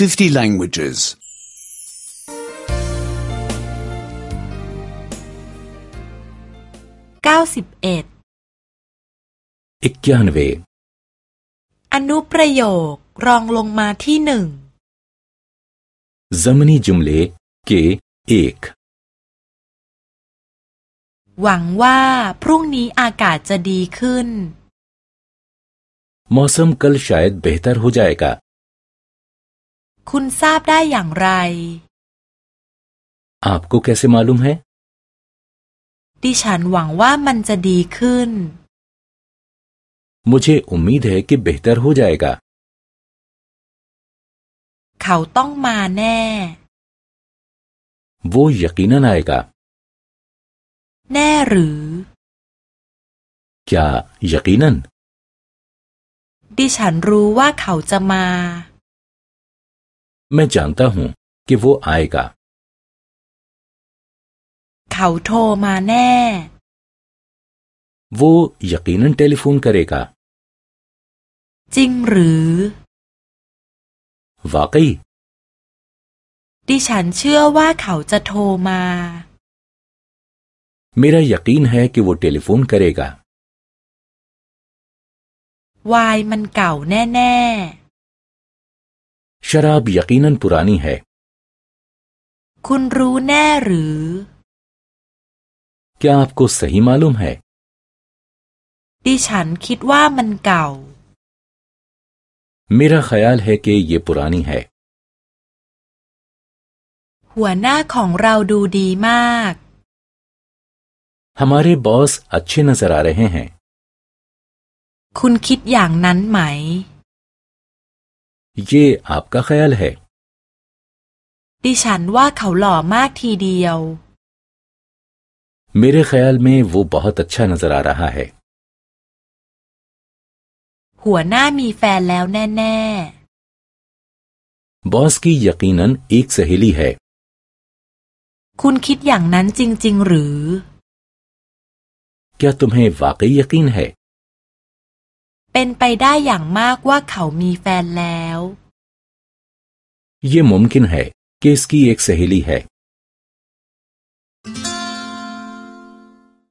50 languages. 91 91อนุประโยครองลงมาที่หนึ่ง जमनी जुमले के एक หวังว่าพรุ่งนี้อากาศจะดีขึ้น मौसम कल शायद बेहतर हो जाएगा คุณทราบได้อย่างไร आपको कैसे मालूम है ดิฉันหวังว่ามันจะดีขึ้น मुझे उ म ม म เ द กิเบ बेहतर हो जाएगा เขาต้องมาแน่วยोกินันไอกาแน่หรือ क ्ยाกินันดิฉันรู้ว่าเขาจะมา मैं जानता हूं कि वो आएगा เขาโทรมาแน่ वो यकीनन टेलीफोन करेगा จริงหรือ वाकई ดิฉันเชื่อว่าเขาจะโทรมา मेरा यकीन है कि वो टेलीफोन करेगा วายมันเก่าแน่ๆชราบยัก क นันปุรานีเैคุณรู้แน่หรือ क्या आपको सही मालूम है ดิฉันคิดว่ามันเก่า मेरा ख्याल है कि ये पुरानी है หัวหน้าของเราดูดีมาก हमारे बॉस अच्छे नजर आ रहे हैं คุณคิดอย่างนั้นไหม ये आपका ख्याल है ดิฉันว่าเขาหล่อมากทีเดียว मेरे ख्याल में वो बहुत अच्छा नजर आ रहा है หัวหน้ามีแฟนแล้วแน่ๆ बॉस की यकीनन एक सहेली है คุณคิดอย่างนั้นจริง ๆ หรือ क्या तुम्हें वाकई यकीन है เป็นไปได้อย่างมากว่าเขามีแฟนแล้ว ये म ม म क ि न है คिอ स क ी एक सहेली है